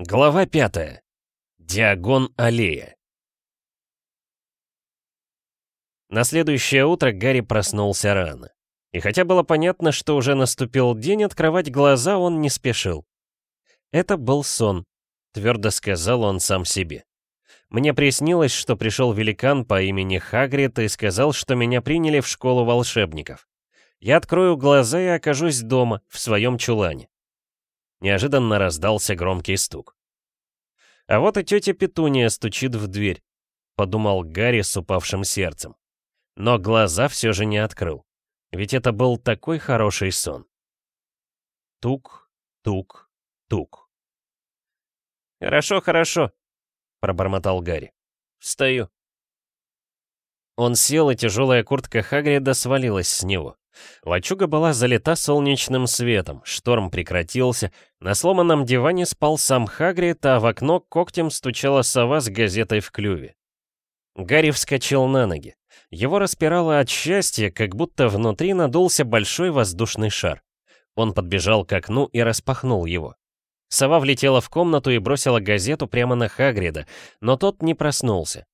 Глава пятая. Диагон аллея. На следующее утро Гарри проснулся рано. И хотя было понятно, что уже наступил день, открывать глаза он не спешил. Это был сон, твердо сказал он сам себе. Мне приснилось, что пришел великан по имени Хагрид и сказал, что меня приняли в школу волшебников. Я открою глаза и окажусь дома, в своем чулане. Неожиданно раздался громкий стук. А вот и тетя Петуния стучит в дверь, подумал Гарри с упавшим сердцем. Но глаза все же не открыл. Ведь это был такой хороший сон. Тук, тук, тук. «Хорошо, хорошо», — пробормотал Гарри. «Встаю». Он сел, и тяжелая куртка Хагрида свалилась с него. Лачуга была залита солнечным светом, шторм прекратился, на сломанном диване спал сам Хагрид, а в окно когтем стучала сова с газетой в клюве. Гарри вскочил на ноги. Его распирало от счастья, как будто внутри надулся большой воздушный шар. Он подбежал к окну и распахнул его. Сова влетела в комнату и бросила газету прямо на Хагрида, но тот не проснулся.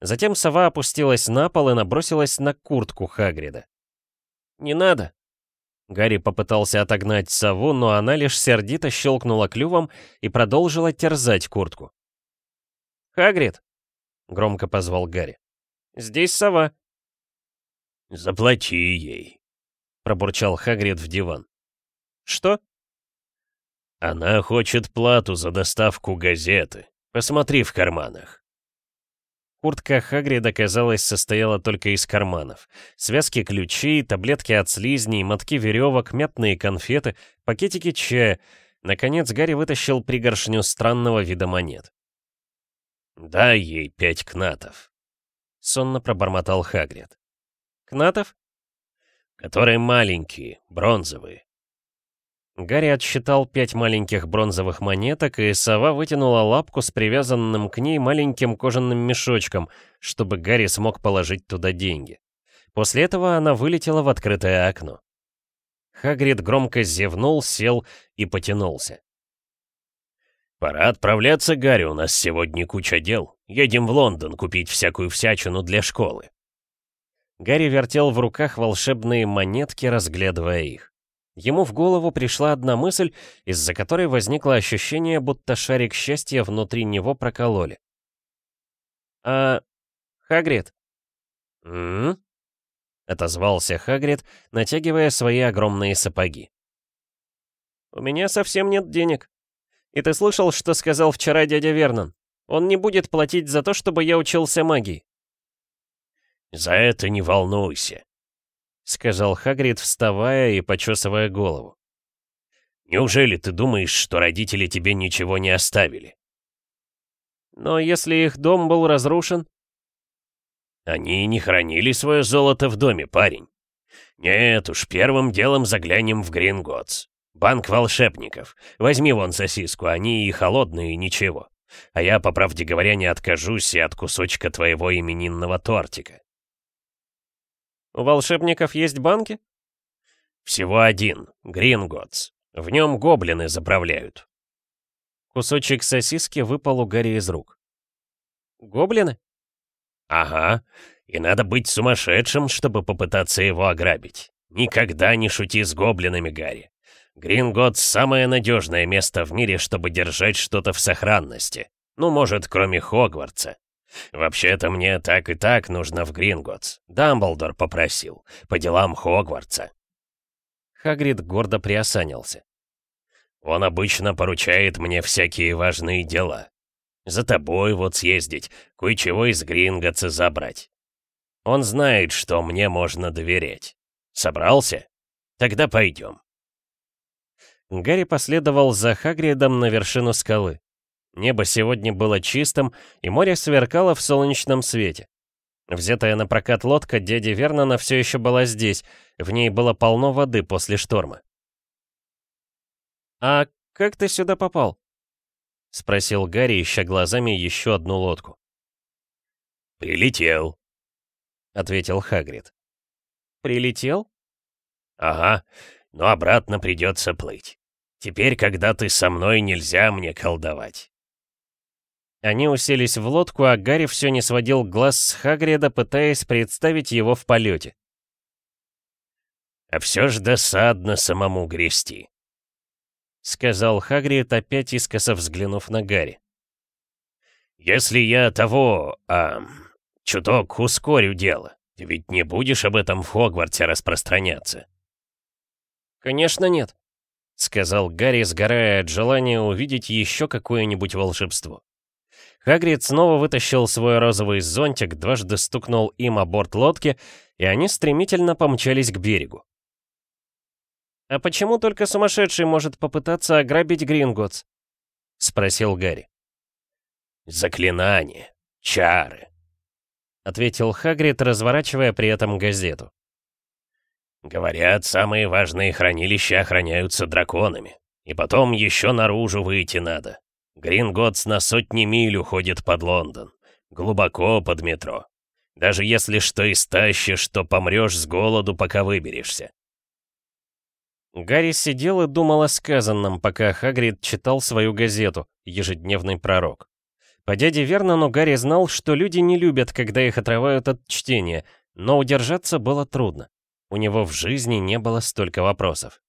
Затем сова опустилась на пол и набросилась на куртку Хагрида. «Не надо!» Гарри попытался отогнать сову, но она лишь сердито щелкнула клювом и продолжила терзать куртку. «Хагрид!» — громко позвал Гарри. «Здесь сова!» «Заплати ей!» — пробурчал Хагрид в диван. «Что?» «Она хочет плату за доставку газеты. Посмотри в карманах». Куртка Хагрида, казалось, состояла только из карманов. Связки ключей, таблетки от слизней, мотки веревок, мятные конфеты, пакетики чая. Наконец Гарри вытащил пригоршню странного вида монет. «Дай ей пять кнатов», — сонно пробормотал Хагрид. «Кнатов?» «Которые маленькие, бронзовые. Гарри отсчитал пять маленьких бронзовых монеток, и сова вытянула лапку с привязанным к ней маленьким кожаным мешочком, чтобы Гарри смог положить туда деньги. После этого она вылетела в открытое окно. Хагрид громко зевнул, сел и потянулся. «Пора отправляться, Гарри, у нас сегодня куча дел. Едем в Лондон купить всякую всячину для школы». Гарри вертел в руках волшебные монетки, разглядывая их. Ему в голову пришла одна мысль, из-за которой возникло ощущение, будто шарик счастья внутри него прокололи. «А... Хагрид?» «М?», отозвался Хагрид, натягивая свои огромные сапоги. «У меня совсем нет денег. И ты слышал, что сказал вчера дядя Вернон? Он не будет платить за то, чтобы я учился магии». «За это не волнуйся», — сказал Хагрид, вставая и почесывая голову. «Неужели ты думаешь, что родители тебе ничего не оставили?» «Но если их дом был разрушен...» «Они не хранили свое золото в доме, парень. Нет уж, первым делом заглянем в Гринготс. Банк волшебников. Возьми вон сосиску, они и холодные, и ничего. А я, по правде говоря, не откажусь и от кусочка твоего именинного тортика. У волшебников есть банки? Всего один, Гринготс. В нем гоблины заправляют. Кусочек сосиски выпал у Гарри из рук. Гоблины? Ага. И надо быть сумасшедшим, чтобы попытаться его ограбить. Никогда не шути с гоблинами, Гарри. Гринготс — самое надежное место в мире, чтобы держать что-то в сохранности. Ну, может, кроме Хогвартса. «Вообще-то мне так и так нужно в Гринготс. Дамблдор попросил. По делам Хогвартса». Хагрид гордо приосанился. «Он обычно поручает мне всякие важные дела. За тобой вот съездить, кое-чего из Гринготса забрать. Он знает, что мне можно доверять. Собрался? Тогда пойдем». Гарри последовал за Хагридом на вершину скалы. Небо сегодня было чистым, и море сверкало в солнечном свете. Взятая на прокат лодка дяди Вернона все еще была здесь, в ней было полно воды после шторма. «А как ты сюда попал?» — спросил Гарри, ища глазами еще одну лодку. «Прилетел», — ответил Хагрид. «Прилетел?» «Ага, но обратно придется плыть. Теперь, когда ты со мной, нельзя мне колдовать». Они уселись в лодку, а Гарри все не сводил глаз с Хагрида, пытаясь представить его в полете. «А все ж досадно самому грести», — сказал Хагрид, опять искоса взглянув на Гарри. «Если я того, а, чуток ускорю дело, ты ведь не будешь об этом в Хогвартсе распространяться?» «Конечно нет», — сказал Гарри, сгорая от желания увидеть еще какое-нибудь волшебство. Хагрид снова вытащил свой розовый зонтик, дважды стукнул им о борт лодки, и они стремительно помчались к берегу. «А почему только сумасшедший может попытаться ограбить Гринготс?» — спросил Гарри. «Заклинание, чары», — ответил Хагрид, разворачивая при этом газету. «Говорят, самые важные хранилища охраняются драконами, и потом еще наружу выйти надо. Гринготс на сотни миль уходит под Лондон. Глубоко под метро. Даже если что истащишь, то помрешь с голоду, пока выберешься. Гарри сидел и думал о сказанном, пока Хагрид читал свою газету «Ежедневный пророк». По дяде Вернону Гарри знал, что люди не любят, когда их отрывают от чтения, но удержаться было трудно. У него в жизни не было столько вопросов.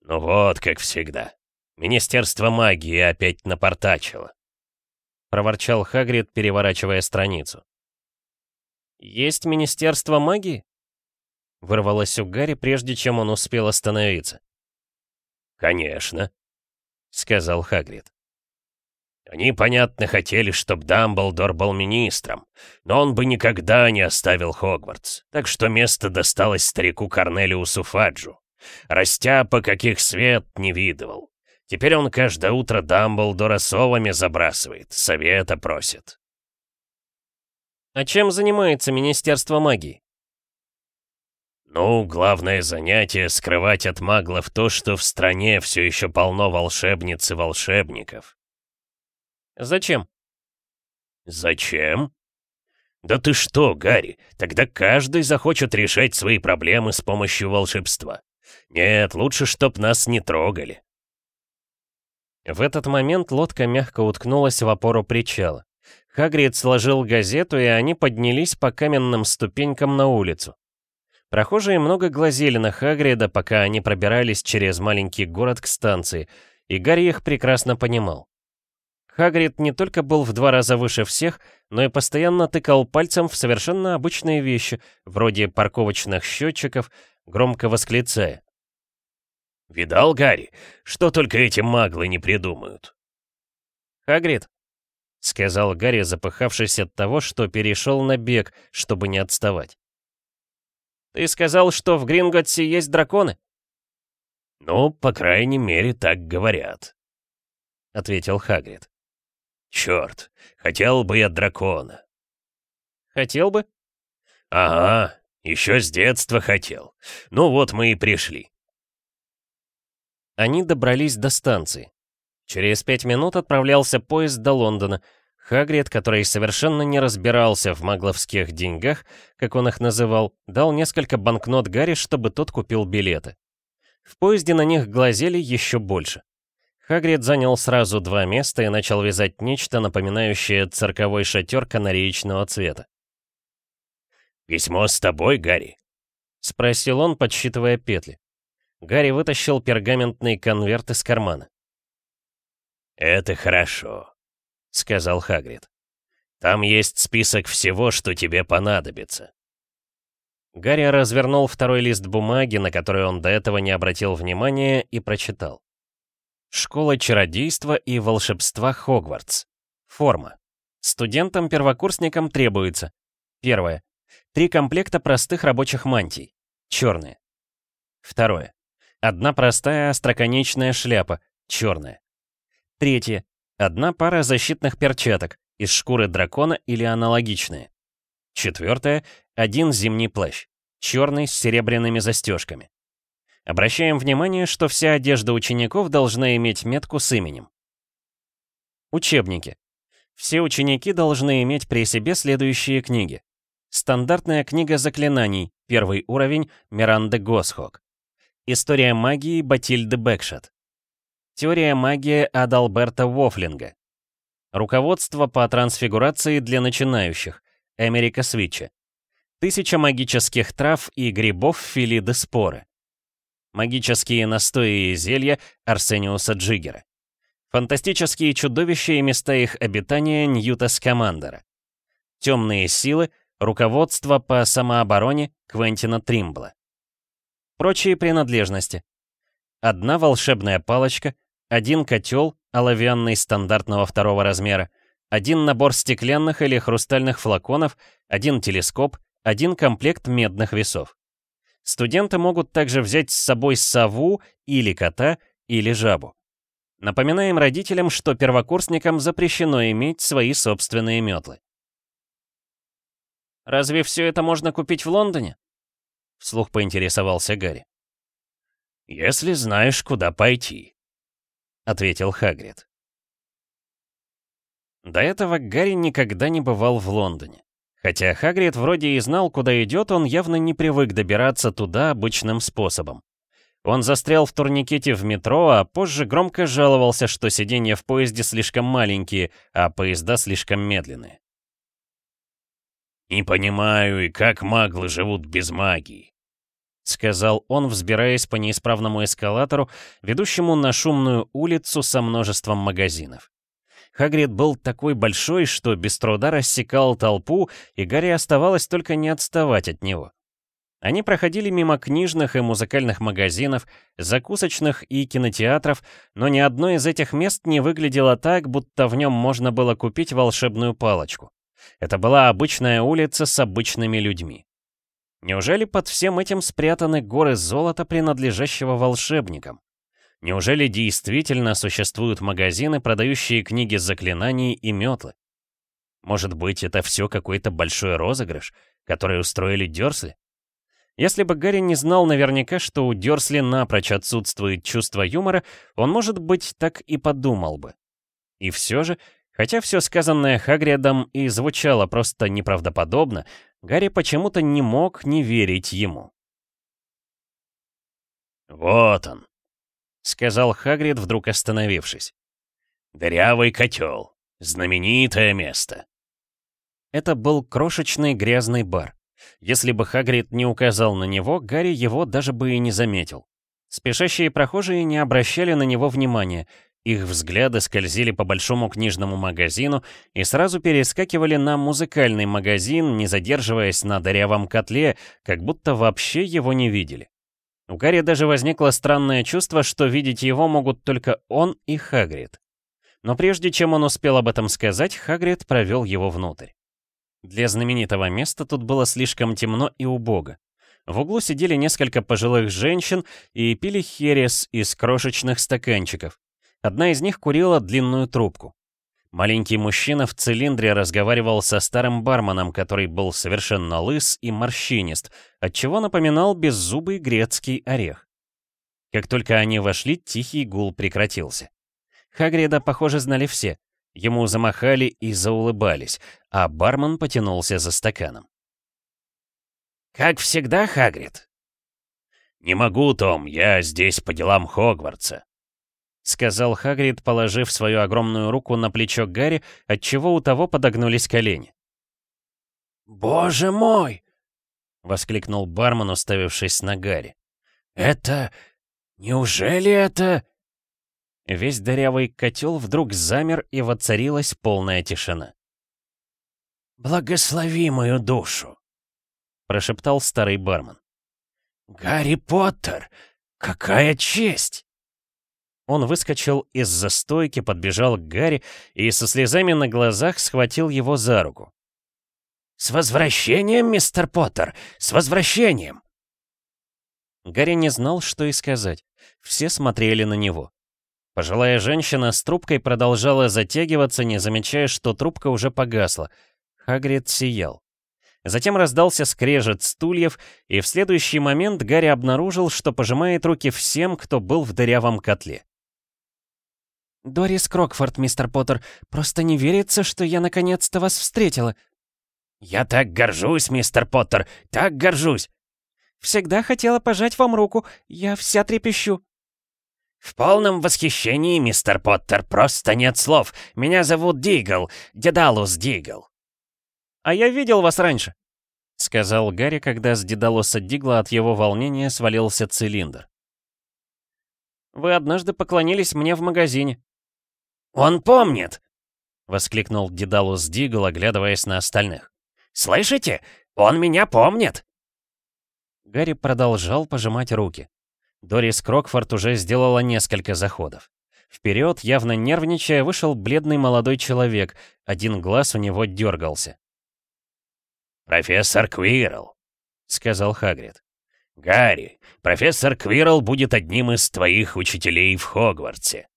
«Ну вот, как всегда», Министерство магии опять напортачило. Проворчал Хагрид, переворачивая страницу. «Есть Министерство магии?» Вырвалось у Гарри, прежде чем он успел остановиться. «Конечно», — сказал Хагрид. «Они, понятно, хотели, чтобы Дамблдор был министром, но он бы никогда не оставил Хогвартс, так что место досталось старику Корнелиусу Фаджу. Растяпа, каких свет не видывал. Теперь он каждое утро Дамблдора совами забрасывает, совета просит. А чем занимается Министерство магии? Ну, главное занятие — скрывать от маглов то, что в стране все еще полно волшебниц и волшебников. Зачем? Зачем? Да ты что, Гарри, тогда каждый захочет решать свои проблемы с помощью волшебства. Нет, лучше, чтоб нас не трогали. В этот момент лодка мягко уткнулась в опору причала. Хагрид сложил газету, и они поднялись по каменным ступенькам на улицу. Прохожие много глазели на Хагрида, пока они пробирались через маленький город к станции, и Гарри их прекрасно понимал. Хагрид не только был в два раза выше всех, но и постоянно тыкал пальцем в совершенно обычные вещи, вроде парковочных счетчиков, громко восклицая. «Видал, Гарри? Что только эти маглы не придумают?» «Хагрид», — сказал Гарри, запыхавшись от того, что перешел на бег, чтобы не отставать. «Ты сказал, что в Гринготсе есть драконы?» «Ну, по крайней мере, так говорят», — ответил Хагрид. «Черт, хотел бы я дракона». «Хотел бы?» «Ага, еще с детства хотел. Ну вот мы и пришли. Они добрались до станции. Через пять минут отправлялся поезд до Лондона. Хагрид, который совершенно не разбирался в магловских деньгах, как он их называл, дал несколько банкнот Гарри, чтобы тот купил билеты. В поезде на них глазели еще больше. Хагрид занял сразу два места и начал вязать нечто, напоминающее цирковой шатер канареечного цвета. «Письмо с тобой, Гарри?» — спросил он, подсчитывая петли. Гарри вытащил пергаментный конверт из кармана. «Это хорошо», — сказал Хагрид. «Там есть список всего, что тебе понадобится». Гарри развернул второй лист бумаги, на который он до этого не обратил внимания, и прочитал. Школа чародейства и волшебства Хогвартс. Форма. Студентам-первокурсникам требуется. Первое. Три комплекта простых рабочих мантий. Черные. Второе. Одна простая остроконечная шляпа, черная. Третье. Одна пара защитных перчаток, из шкуры дракона или аналогичные. Четвертое. Один зимний плащ, черный с серебряными застежками. Обращаем внимание, что вся одежда учеников должна иметь метку с именем. Учебники. Все ученики должны иметь при себе следующие книги. Стандартная книга заклинаний, первый уровень, Миранды Госхок. История магии Батильды Бэкшет. Теория магии Адалберта Вофлинга. Руководство по трансфигурации для начинающих. Эмерика Свитча. Тысяча магических трав и грибов Филиды Споры. Магические настои и зелья Арсениуса Джиггера. Фантастические чудовища и места их обитания Ньюта Скамандера. Темные силы, руководство по самообороне Квентина Тримбла. Прочие принадлежности. Одна волшебная палочка, один котел, оловянный стандартного второго размера, один набор стеклянных или хрустальных флаконов, один телескоп, один комплект медных весов. Студенты могут также взять с собой сову или кота, или жабу. Напоминаем родителям, что первокурсникам запрещено иметь свои собственные метлы. «Разве все это можно купить в Лондоне?» Вслух поинтересовался Гарри. «Если знаешь, куда пойти», — ответил Хагрид. До этого Гарри никогда не бывал в Лондоне. Хотя Хагрид вроде и знал, куда идет, он явно не привык добираться туда обычным способом. Он застрял в турникете в метро, а позже громко жаловался, что сиденья в поезде слишком маленькие, а поезда слишком медленные. «Не понимаю, и как маглы живут без магии», — сказал он, взбираясь по неисправному эскалатору, ведущему на шумную улицу со множеством магазинов. Хагрид был такой большой, что без труда рассекал толпу, и Гарри оставалось только не отставать от него. Они проходили мимо книжных и музыкальных магазинов, закусочных и кинотеатров, но ни одно из этих мест не выглядело так, будто в нем можно было купить волшебную палочку. Это была обычная улица с обычными людьми. Неужели под всем этим спрятаны горы золота, принадлежащего волшебникам? Неужели действительно существуют магазины, продающие книги заклинаний и метлы? Может быть, это все какой-то большой розыгрыш, который устроили Дёрсли? Если бы Гарри не знал наверняка, что у Дёрсли напрочь отсутствует чувство юмора, он, может быть, так и подумал бы. И все же, хотя все сказанное Хагридом и звучало просто неправдоподобно, Гарри почему-то не мог не верить ему. «Вот он», — сказал Хагрид, вдруг остановившись. «Дырявый котел. Знаменитое место». Это был крошечный грязный бар. Если бы Хагрид не указал на него, Гарри его даже бы и не заметил. Спешащие прохожие не обращали на него внимания, их взгляды скользили по большому книжному магазину и сразу перескакивали на музыкальный магазин, не задерживаясь на дырявом котле, как будто вообще его не видели. У Гарри даже возникло странное чувство, что видеть его могут только он и Хагрид. Но прежде чем он успел об этом сказать, Хагрид провел его внутрь. Для знаменитого места тут было слишком темно и убого. В углу сидели несколько пожилых женщин и пили херес из крошечных стаканчиков. Одна из них курила длинную трубку. Маленький мужчина в цилиндре разговаривал со старым барменом, который был совершенно лыс и морщинист, отчего напоминал беззубый грецкий орех. Как только они вошли, тихий гул прекратился. Хагрида, похоже, знали все. Ему замахали и заулыбались, а бармен потянулся за стаканом. «Как всегда, Хагрид?» «Не могу, Том, я здесь по делам Хогвартса», — сказал Хагрид, положив свою огромную руку на плечо Гарри, отчего у того подогнулись колени. «Боже мой!» — воскликнул бармен, уставившись на Гарри. «Это... Неужели это...» Весь дырявый котел вдруг замер, и воцарилась полная тишина. «Благослови мою душу!» — прошептал старый бармен. «Гарри Поттер! Какая честь!» Он выскочил из-за стойки, подбежал к Гарри и со слезами на глазах схватил его за руку. «С возвращением, мистер Поттер! С возвращением!» Гарри не знал, что и сказать. Все смотрели на него. Пожилая женщина с трубкой продолжала затягиваться, не замечая, что трубка уже погасла. Хагрид сиял. Затем раздался скрежет стульев, и в следующий момент Гарри обнаружил, что пожимает руки всем, кто был в дырявом котле. «Дорис Крокфорд, мистер Поттер, просто не верится, что я наконец-то вас встретила». «Я так горжусь, мистер Поттер, так горжусь!» Всегда хотела пожать вам руку. Я вся трепещу». «В полном восхищении, мистер Поттер, просто нет слов. Меня зовут Дигл, Дедалус Дигл». «А я видел вас раньше», — сказал Гарри, когда с Дедалуса Дигла от его волнения свалился цилиндр. «Вы однажды поклонились мне в магазине». «Он помнит!» — воскликнул Дедалус Дигл, оглядываясь на остальных. «Слышите? Он меня помнит!» Гарри продолжал пожимать руки. Дорис Крокфорд уже сделала несколько заходов. Вперед, явно нервничая, вышел бледный молодой человек, один глаз у него дергался. «Профессор Квирл», — сказал Хагрид. «Гарри, профессор Квирл будет одним из твоих учителей в Хогвартсе».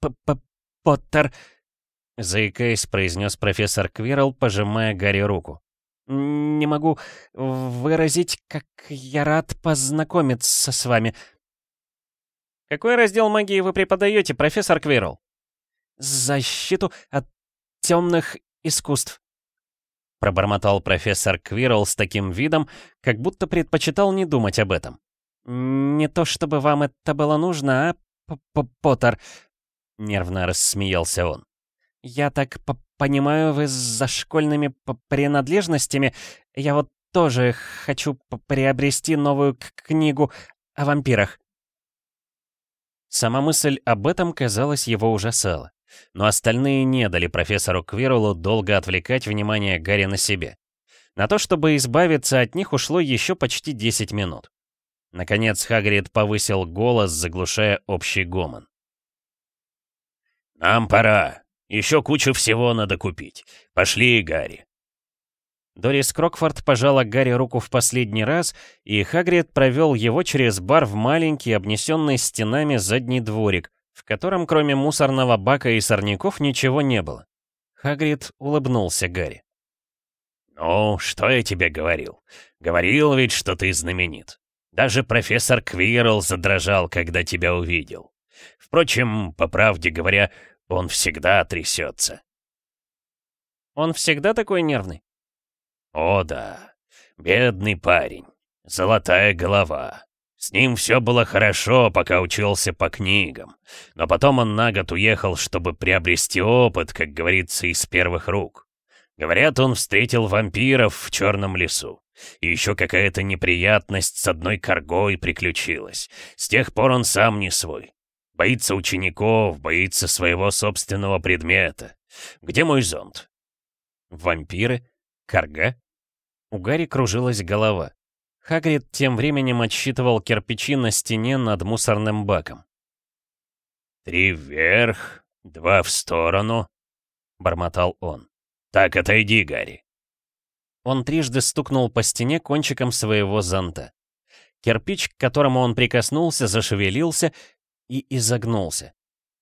П -п «Поттер», — заикаясь, произнес профессор Квирл, пожимая Гарри руку. Не могу выразить, как я рад познакомиться с вами. Какой раздел магии вы преподаете, профессор Квирл? Защиту от темных искусств. Пробормотал профессор Квирл с таким видом, как будто предпочитал не думать об этом. Не то чтобы вам это было нужно, а, П -п Поттер? Нервно рассмеялся он. Я так понимаю, вы за школьными принадлежностями. Я вот тоже хочу приобрести новую книгу о вампирах. Сама мысль об этом, казалось, его ужасала. Но остальные не дали профессору Квирулу долго отвлекать внимание Гарри на себе. На то, чтобы избавиться от них, ушло еще почти 10 минут. Наконец Хагрид повысил голос, заглушая общий гомон. «Нам пора. Еще кучу всего надо купить. Пошли, Гарри». Дорис Крокфорд пожала Гарри руку в последний раз, и Хагрид провел его через бар в маленький, обнесенный стенами задний дворик, в котором кроме мусорного бака и сорняков ничего не было. Хагрид улыбнулся Гарри. «Ну, что я тебе говорил? Говорил ведь, что ты знаменит. Даже профессор Квирл задрожал, когда тебя увидел. Впрочем, по правде говоря, он всегда трясется. Он всегда такой нервный? О да, бедный парень, золотая голова. С ним все было хорошо, пока учился по книгам. Но потом он на год уехал, чтобы приобрести опыт, как говорится, из первых рук. Говорят, он встретил вампиров в черном лесу. И еще какая-то неприятность с одной коргой приключилась. С тех пор он сам не свой. Боится учеников, боится своего собственного предмета. Где мой зонт? Вампиры? Карга? У Гарри кружилась голова. Хагрид тем временем отсчитывал кирпичи на стене над мусорным баком. «Три вверх, два в сторону», — бормотал он. «Так, отойди, Гарри». Он трижды стукнул по стене кончиком своего зонта. Кирпич, к которому он прикоснулся, зашевелился, и изогнулся.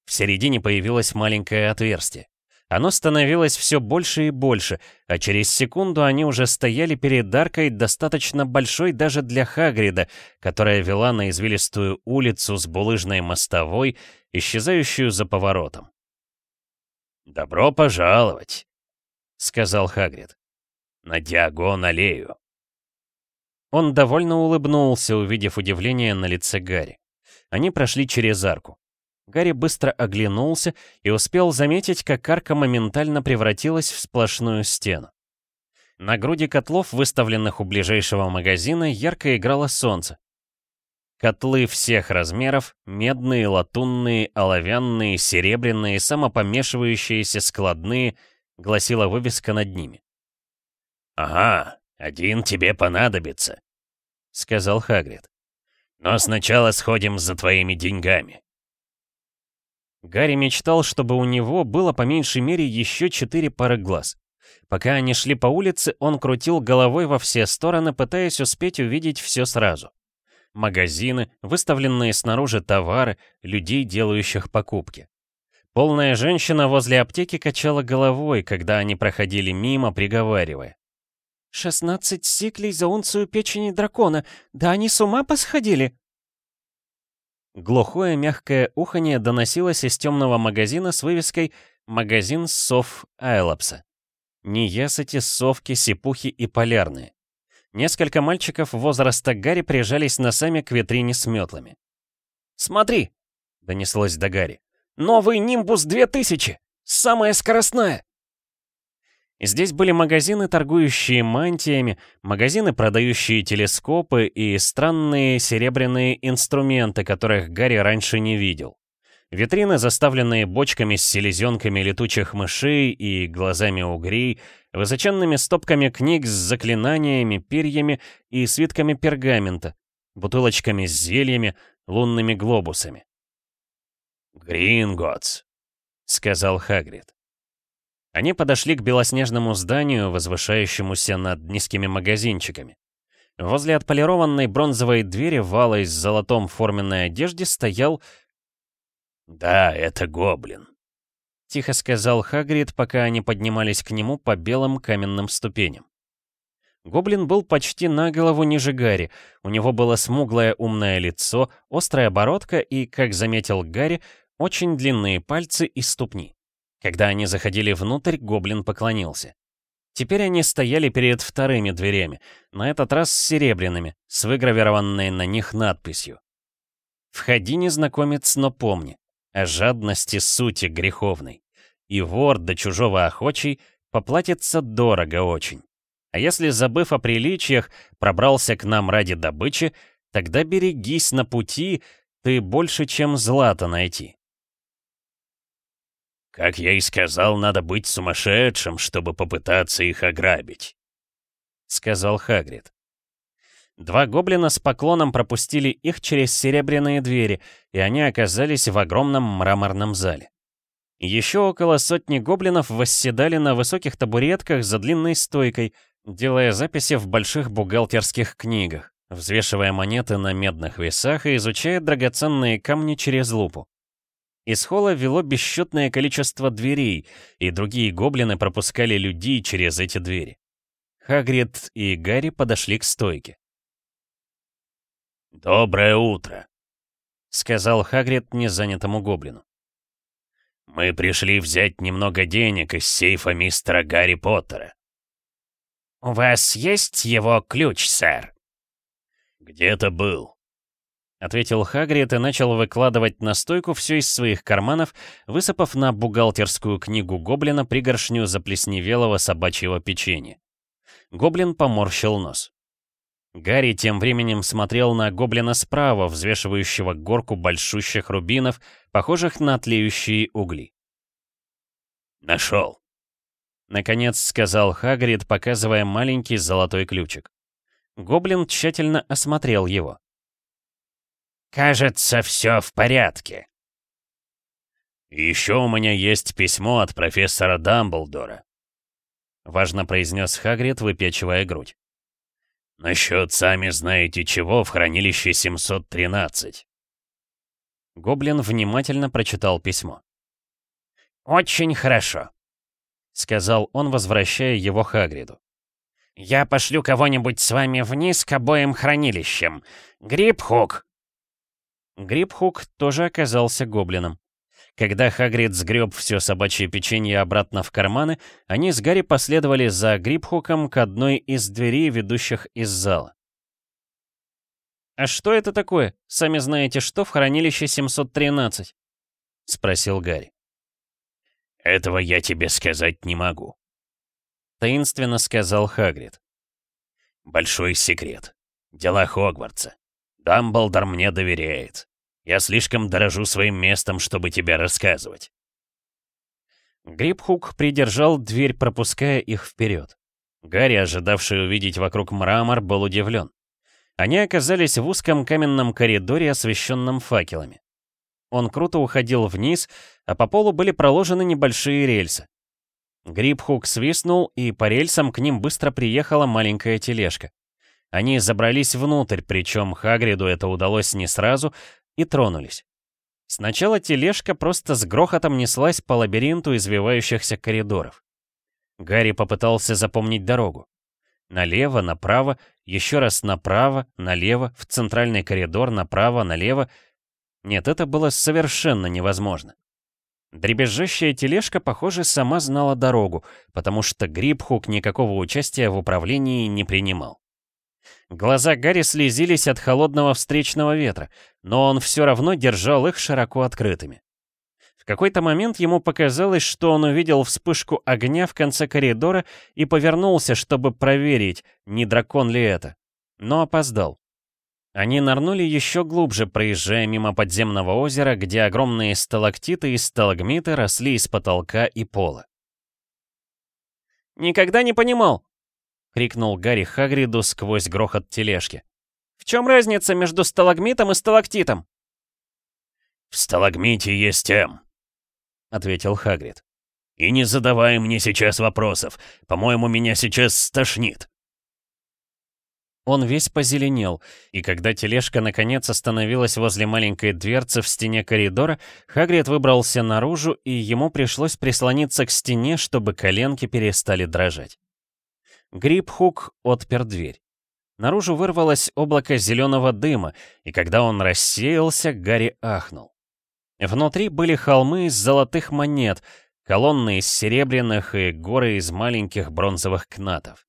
В середине появилось маленькое отверстие. Оно становилось все больше и больше, а через секунду они уже стояли перед аркой, достаточно большой даже для Хагрида, которая вела на извилистую улицу с булыжной мостовой, исчезающую за поворотом. «Добро пожаловать», — сказал Хагрид. «На Диагон-аллею». Он довольно улыбнулся, увидев удивление на лице Гарри. Они прошли через арку. Гарри быстро оглянулся и успел заметить, как арка моментально превратилась в сплошную стену. На груди котлов, выставленных у ближайшего магазина, ярко играло солнце. Котлы всех размеров, медные, латунные, оловянные, серебряные, самопомешивающиеся, складные, гласила вывеска над ними. «Ага, один тебе понадобится», — сказал Хагрид. Но сначала сходим за твоими деньгами. Гарри мечтал, чтобы у него было по меньшей мере еще четыре пары глаз. Пока они шли по улице, он крутил головой во все стороны, пытаясь успеть увидеть все сразу. Магазины, выставленные снаружи товары, людей, делающих покупки. Полная женщина возле аптеки качала головой, когда они проходили мимо, приговаривая. «Шестнадцать сиклей за унцию печени дракона! Да они с ума посходили!» Глухое мягкое уханье доносилось из темного магазина с вывеской «Магазин сов Айлапса». Неясыти, совки, сипухи и полярные. Несколько мальчиков возраста Гарри прижались носами к витрине с метлами. «Смотри!» — донеслось до Гарри. «Новый Нимбус 2000! Самая скоростная!» Здесь были магазины, торгующие мантиями, магазины, продающие телескопы и странные серебряные инструменты, которых Гарри раньше не видел. Витрины, заставленные бочками с селезенками летучих мышей и глазами угрей, высоченными стопками книг с заклинаниями, перьями и свитками пергамента, бутылочками с зельями, лунными глобусами. «Гринготс», — сказал Хагрид. Они подошли к белоснежному зданию, возвышающемуся над низкими магазинчиками. Возле отполированной бронзовой двери вала с золотом форменной одежде стоял... «Да, это гоблин», — тихо сказал Хагрид, пока они поднимались к нему по белым каменным ступеням. Гоблин был почти на голову ниже Гарри, у него было смуглое умное лицо, острая бородка и, как заметил Гарри, очень длинные пальцы и ступни. Когда они заходили внутрь, гоблин поклонился. Теперь они стояли перед вторыми дверями, на этот раз с серебряными, с выгравированной на них надписью. «Входи, незнакомец, но помни, о жадности сути греховной, и вор до чужого охочий поплатится дорого очень. А если, забыв о приличиях, пробрался к нам ради добычи, тогда берегись на пути, ты больше, чем злато найти. Как я и сказал, надо быть сумасшедшим, чтобы попытаться их ограбить», — сказал Хагрид. Два гоблина с поклоном пропустили их через серебряные двери, и они оказались в огромном мраморном зале. Еще около сотни гоблинов восседали на высоких табуретках за длинной стойкой, делая записи в больших бухгалтерских книгах, взвешивая монеты на медных весах и изучая драгоценные камни через лупу. Из холла вело бесчетное количество дверей, и другие гоблины пропускали людей через эти двери. Хагрид и Гарри подошли к стойке. «Доброе утро», — сказал Хагрид незанятому гоблину. «Мы пришли взять немного денег из сейфа мистера Гарри Поттера». «У вас есть его ключ, сэр?» «Где-то был», ответил Хагрид и начал выкладывать на стойку все из своих карманов, высыпав на бухгалтерскую книгу гоблина пригоршню заплесневелого собачьего печенья. Гоблин поморщил нос. Гарри тем временем смотрел на гоблина справа, взвешивающего горку большущих рубинов, похожих на тлеющие угли. «Нашел!» Наконец сказал Хагрид, показывая маленький золотой ключик. Гоблин тщательно осмотрел его. «Кажется, все в порядке». «Еще у меня есть письмо от профессора Дамблдора», — важно произнес Хагрид, выпечивая грудь. «Насчет сами знаете чего в хранилище 713». Гоблин внимательно прочитал письмо. «Очень хорошо», — сказал он, возвращая его Хагриду. «Я пошлю кого-нибудь с вами вниз к обоим хранилищам. Грипхук, Грибхук тоже оказался гоблином. Когда Хагрид сгреб все собачье печенье обратно в карманы, они с Гарри последовали за Грибхуком к одной из дверей, ведущих из зала. «А что это такое? Сами знаете, что в хранилище 713?» — спросил Гарри. «Этого я тебе сказать не могу», — таинственно сказал Хагрид. «Большой секрет. Дела Хогвартса. Дамблдор мне доверяет. Я слишком дорожу своим местом, чтобы тебе рассказывать. Грибхук придержал дверь, пропуская их вперед. Гарри, ожидавший увидеть вокруг мрамор, был удивлен. Они оказались в узком каменном коридоре, освещенном факелами. Он круто уходил вниз, а по полу были проложены небольшие рельсы. Грибхук свистнул, и по рельсам к ним быстро приехала маленькая тележка. Они забрались внутрь, причем Хагриду это удалось не сразу, и тронулись. Сначала тележка просто с грохотом неслась по лабиринту извивающихся коридоров. Гарри попытался запомнить дорогу. Налево, направо, еще раз направо, налево, в центральный коридор, направо, налево. Нет, это было совершенно невозможно. Дребезжащая тележка, похоже, сама знала дорогу, потому что Грибхук никакого участия в управлении не принимал. Глаза Гарри слезились от холодного встречного ветра, но он все равно держал их широко открытыми. В какой-то момент ему показалось, что он увидел вспышку огня в конце коридора и повернулся, чтобы проверить, не дракон ли это. Но опоздал. Они нырнули еще глубже, проезжая мимо подземного озера, где огромные сталактиты и сталагмиты росли из потолка и пола. «Никогда не понимал!» — крикнул Гарри Хагриду сквозь грохот тележки. «В чем разница между сталагмитом и сталактитом?» «В сталагмите есть М», — ответил Хагрид. «И не задавай мне сейчас вопросов. По-моему, меня сейчас стошнит». Он весь позеленел, и когда тележка наконец остановилась возле маленькой дверцы в стене коридора, Хагрид выбрался наружу, и ему пришлось прислониться к стене, чтобы коленки перестали дрожать. Грипхук отпер дверь. Наружу вырвалось облако зеленого дыма, и когда он рассеялся, Гарри ахнул. Внутри были холмы из золотых монет, колонны из серебряных и горы из маленьких бронзовых кнатов.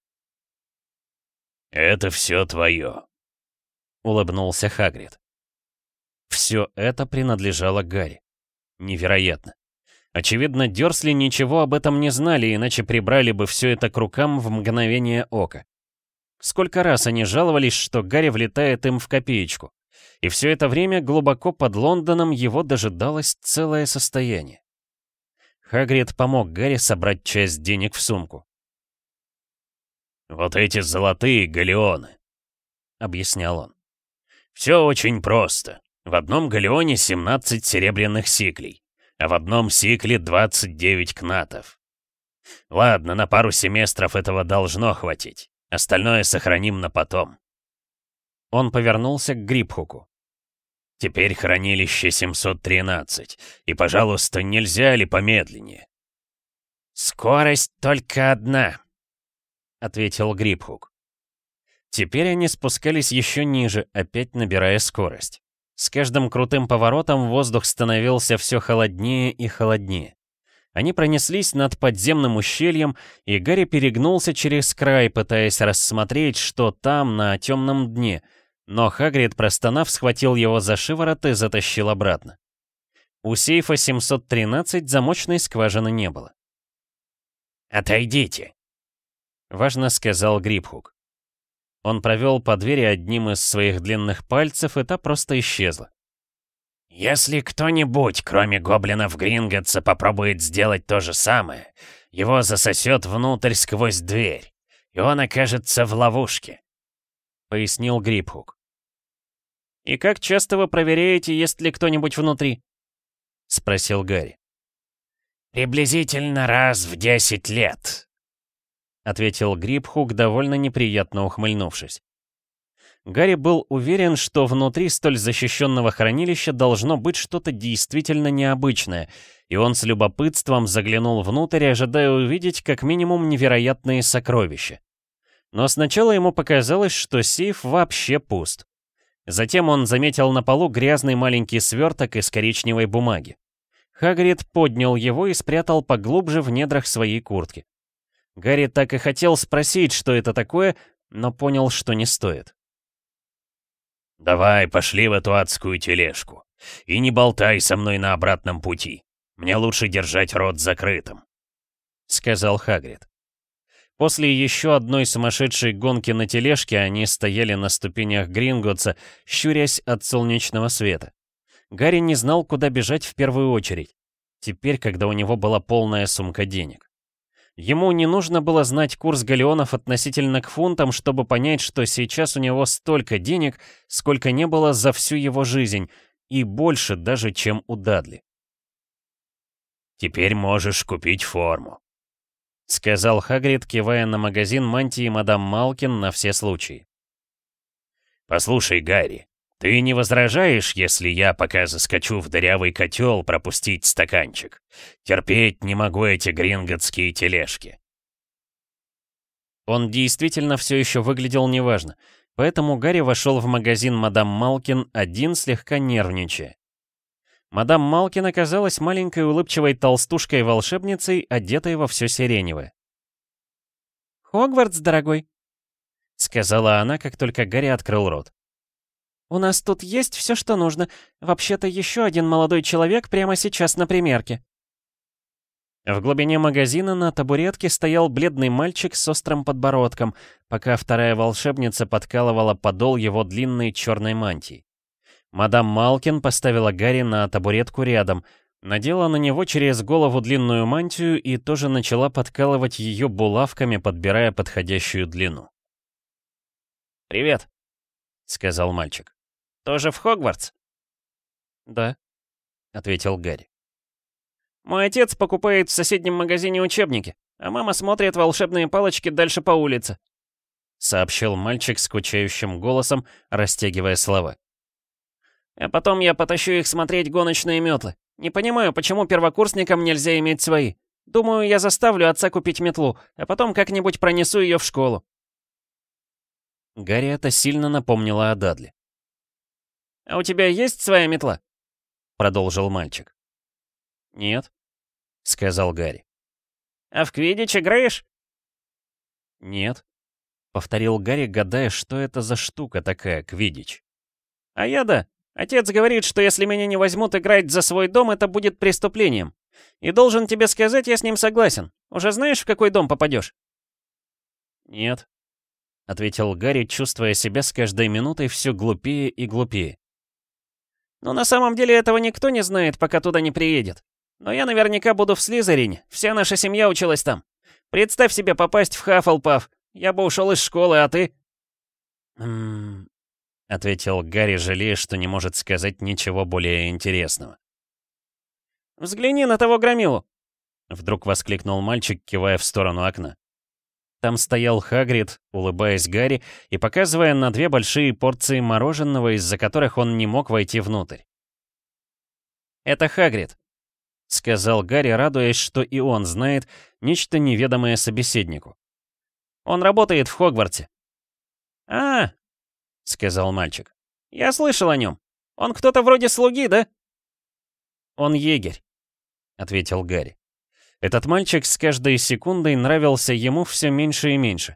«Это все твое», — улыбнулся Хагрид. Все это принадлежало Гарри. Невероятно. Очевидно, Дёрсли ничего об этом не знали, иначе прибрали бы все это к рукам в мгновение ока. Сколько раз они жаловались, что Гарри влетает им в копеечку. И все это время глубоко под Лондоном его дожидалось целое состояние. Хагрид помог Гарри собрать часть денег в сумку. «Вот эти золотые галеоны», — объяснял он. «Все очень просто. В одном галеоне 17 серебряных сиклей, а в одном сикле 29 кнатов. Ладно, на пару семестров этого должно хватить. Остальное сохраним на потом». Он повернулся к Грипхуку. «Теперь хранилище 713, и, пожалуйста, нельзя ли помедленнее?» «Скорость только одна», — ответил Грипхук. Теперь они спускались еще ниже, опять набирая скорость. С каждым крутым поворотом воздух становился все холоднее и холоднее. Они пронеслись над подземным ущельем, и Гарри перегнулся через край, пытаясь рассмотреть, что там, на темном дне, но Хагрид, простонав, схватил его за шиворот и затащил обратно. У сейфа 713 замочной скважины не было. «Отойдите!» — важно сказал Грипхук. Он провел по двери одним из своих длинных пальцев, и та просто исчезла. «Если кто-нибудь, кроме гоблинов Гринготса, попробует сделать то же самое, его засосет внутрь сквозь дверь, и он окажется в ловушке», — пояснил Грипхук. «И как часто вы проверяете, есть ли кто-нибудь внутри?» — спросил Гарри. «Приблизительно раз в десять лет», ответил Грипхук, довольно неприятно ухмыльнувшись. Гарри был уверен, что внутри столь защищенного хранилища должно быть что-то действительно необычное, и он с любопытством заглянул внутрь, ожидая увидеть как минимум невероятные сокровища. Но сначала ему показалось, что сейф вообще пуст. Затем он заметил на полу грязный маленький сверток из коричневой бумаги. Хагрид поднял его и спрятал поглубже в недрах своей куртки. Гарри так и хотел спросить, что это такое, но понял, что не стоит. «Давай, пошли в эту адскую тележку. И не болтай со мной на обратном пути. Мне лучше держать рот закрытым», — сказал Хагрид. После еще одной сумасшедшей гонки на тележке они стояли на ступенях Гринготса, щурясь от солнечного света. Гарри не знал, куда бежать в первую очередь. Теперь, когда у него была полная сумка денег. Ему не нужно было знать курс галеонов относительно к фунтам, чтобы понять, что сейчас у него столько денег, сколько не было за всю его жизнь, и больше даже, чем у Дадли. «Теперь можешь купить форму», — сказал Хагрид, кивая на магазин мантии мадам Малкин на все случаи. «Послушай, Гарри, «Ты не возражаешь, если я пока заскочу в дырявый котел пропустить стаканчик? Терпеть не могу эти гринготские тележки». Он действительно все еще выглядел неважно, поэтому Гарри вошел в магазин мадам Малкин один слегка нервничая. Мадам Малкин оказалась маленькой улыбчивой толстушкой-волшебницей, одетой во все сиреневое. «Хогвартс, дорогой», — сказала она, как только Гарри открыл рот. «У нас тут есть все, что нужно. Вообще-то еще один молодой человек прямо сейчас на примерке». В глубине магазина на табуретке стоял бледный мальчик с острым подбородком, пока вторая волшебница подкалывала подол его длинной черной мантии. Мадам Малкин поставила Гарри на табуретку рядом, надела на него через голову длинную мантию и тоже начала подкалывать ее булавками, подбирая подходящую длину. «Привет», — сказал мальчик. «Тоже в Хогвартс?» «Да», — ответил Гарри. Мой отец покупает в соседнем магазине учебники, а мама смотрит волшебные палочки дальше по улице», — сообщил мальчик скучающим голосом, растягивая слова. «А потом я потащу их смотреть гоночные метлы. Не понимаю, почему первокурсникам нельзя иметь свои. Думаю, я заставлю отца купить метлу, а потом как-нибудь пронесу ее в школу». Гарри это сильно напомнило о Дадли. «А у тебя есть своя метла?» — продолжил мальчик. «Нет», — сказал Гарри. «А в Квиддич играешь?» «Нет», — повторил Гарри, гадая, что это за штука такая, Квиддич. «А я да. Отец говорит, что если меня не возьмут играть за свой дом, это будет преступлением. И должен тебе сказать, я с ним согласен. Уже знаешь, в какой дом попадешь?» «Нет», — ответил Гарри, чувствуя себя с каждой минутой все глупее и глупее. «Но на самом деле этого никто не знает, пока туда не приедет. Но я наверняка буду в Слизерине. Вся наша семья училась там. Представь себе попасть в Хаффлпаф. Я бы ушел из школы, а ты?» «Ммм...» — ответил Гарри, жалея, что не может сказать ничего более интересного. «Взгляни на того громилу!» — вдруг воскликнул мальчик, кивая в сторону окна. Там стоял Хагрид, улыбаясь Гарри и показывая на две большие порции мороженого, из-за которых он не мог войти внутрь. «Это Хагрид», — сказал Гарри, радуясь, что и он знает нечто неведомое собеседнику. «Он работает в Хогвартсе». «А, — сказал мальчик, — я слышал о нем. Он кто-то вроде слуги, да?» «Он егерь», — ответил Гарри. Этот мальчик с каждой секундой нравился ему все меньше и меньше.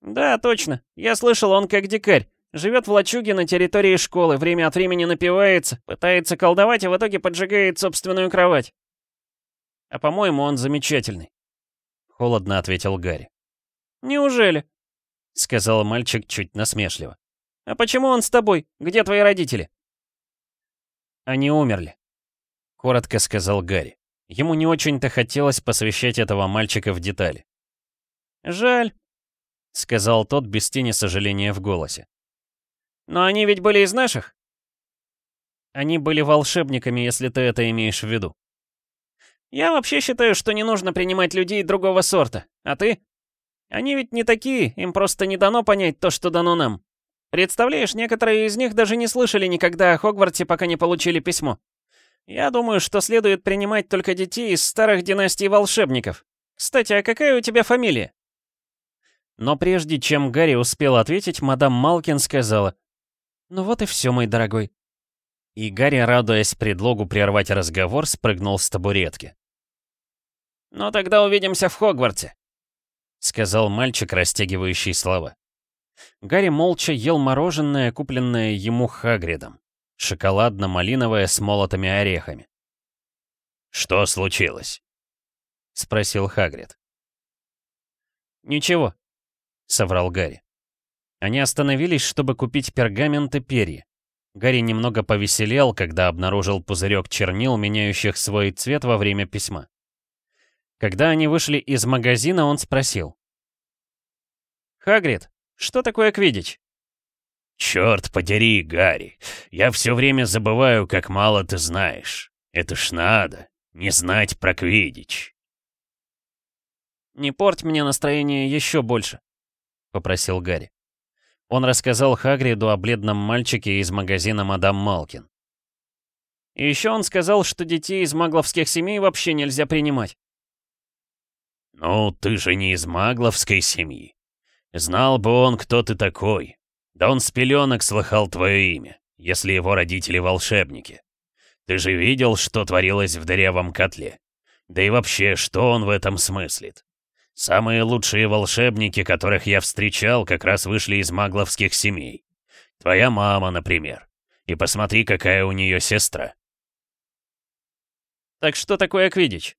«Да, точно. Я слышал, он как дикарь. Живет в лачуге на территории школы, время от времени напивается, пытается колдовать, а в итоге поджигает собственную кровать. А по-моему, он замечательный. Холодно ответил Гарри. Неужели? Сказал мальчик чуть насмешливо. А почему он с тобой? Где твои родители? Они умерли. Коротко сказал Гарри. Ему не очень-то хотелось посвящать этого мальчика в детали. «Жаль», — сказал тот без тени сожаления в голосе. Но они ведь были из наших? Они были волшебниками, если ты это имеешь в виду. Я вообще считаю, что не нужно принимать людей другого сорта. А ты? Они ведь не такие, им просто не дано понять то, что дано нам. Представляешь, некоторые из них даже не слышали никогда о Хогвартсе, пока не получили письмо. Я думаю, что следует принимать только детей из старых династий волшебников. Кстати, а какая у тебя фамилия? Но прежде чем Гарри успел ответить, мадам Малкин сказала, «Ну вот и все, мой дорогой». И Гарри, радуясь предлогу прервать разговор, спрыгнул с табуретки. «Ну тогда увидимся в Хогвартсе», — сказал мальчик, растягивающий слова. Гарри молча ел мороженое, купленное ему Хагридом. Шоколадно-малиновое с молотыми орехами. «Что случилось?» — спросил Хагрид. «Ничего», — соврал Гарри. Они остановились, чтобы купить пергамент и перья. Гарри немного повеселел, когда обнаружил пузырек чернил, меняющих свой цвет во время письма. Когда они вышли из магазина, он спросил. «Хагрид, что такое квидич?» «Черт подери, Гарри, я все время забываю, как мало ты знаешь. Это ж надо, не знать про квидич». «Не порть мне настроение еще больше», — попросил Гарри. Он рассказал Хагриду о бледном мальчике из магазина «Мадам Малкин». И еще он сказал, что детей из магловских семей вообще нельзя принимать. «Ну, ты же не из магловской семьи. Знал бы он, кто ты такой. Да он с пеленок слыхал твое имя, если его родители волшебники. Ты же видел, что творилось в дырявом котле. Да и вообще, что он в этом смыслит? Самые лучшие волшебники, которых я встречал, как раз вышли из магловских семей. Твоя мама, например. И посмотри, какая у нее сестра. Так что такое квидич?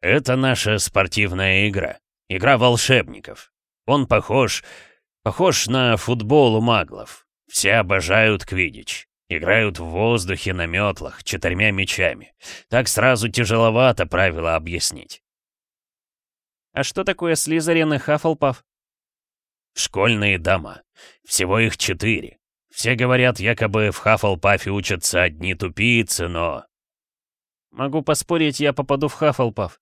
Это наша спортивная игра. Игра волшебников. Он похож... похож на футбол у маглов. Все обожают квидич. Играют в воздухе на метлах, четырьмя мечами. Так сразу тяжеловато правила объяснить. А что такое Слизерин и Хаффлпаф? Школьные дома. Всего их четыре. Все говорят, якобы в Хаффлпафе учатся одни тупицы, но... Могу поспорить, я попаду в Хаффлпаф.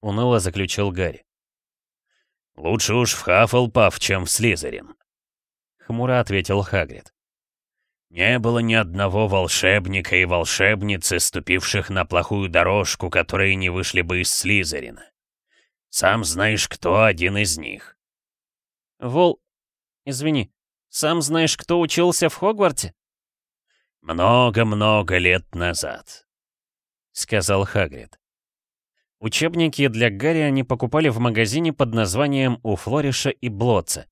Уныло заключил Гарри. Лучше уж в Хаффлпаф, чем в Слизерин. Хмуро ответил Хагрид. Не было ни одного волшебника и волшебницы, ступивших на плохую дорожку, которые не вышли бы из Слизерина. Сам знаешь, кто один из них. Вол... Извини, сам знаешь, кто учился в Хогварте? Много-много лет назад, сказал Хагрид. Учебники для Гарри они покупали в магазине под названием «У Флориша и Блоца»,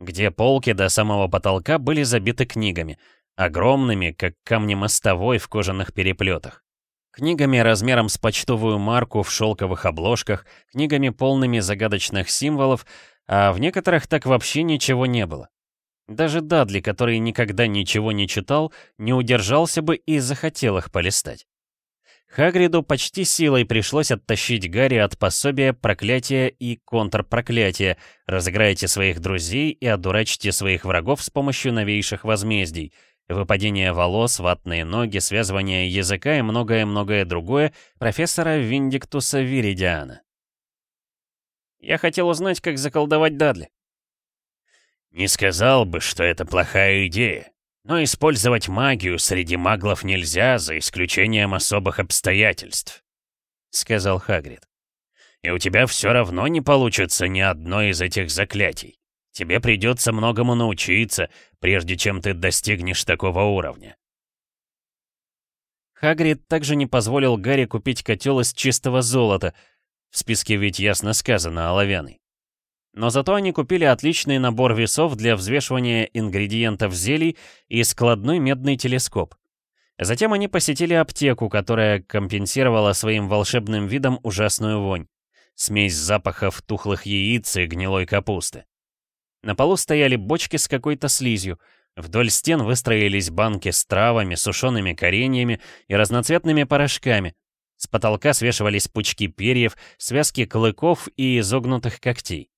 где полки до самого потолка были забиты книгами, огромными, как камни мостовой в кожаных переплетах. Книгами размером с почтовую марку в шелковых обложках, книгами полными загадочных символов, а в некоторых так вообще ничего не было. Даже Дадли, который никогда ничего не читал, не удержался бы и захотел их полистать. Хагриду почти силой пришлось оттащить Гарри от пособия проклятия и контрпроклятия, разыграйте своих друзей и одурачьте своих врагов с помощью новейших возмездий, выпадение волос, ватные ноги, связывание языка и многое-многое другое профессора Виндиктуса Виридиана. Я хотел узнать, как заколдовать Дадли. Не сказал бы, что это плохая идея. Но использовать магию среди маглов нельзя, за исключением особых обстоятельств, — сказал Хагрид. И у тебя все равно не получится ни одно из этих заклятий. Тебе придется многому научиться, прежде чем ты достигнешь такого уровня. Хагрид также не позволил Гарри купить котел из чистого золота. В списке ведь ясно сказано оловянный. Но зато они купили отличный набор весов для взвешивания ингредиентов зелий и складной медный телескоп. Затем они посетили аптеку, которая компенсировала своим волшебным видом ужасную вонь. Смесь запахов тухлых яиц и гнилой капусты. На полу стояли бочки с какой-то слизью. Вдоль стен выстроились банки с травами, сушеными кореньями и разноцветными порошками. С потолка свешивались пучки перьев, связки клыков и изогнутых когтей.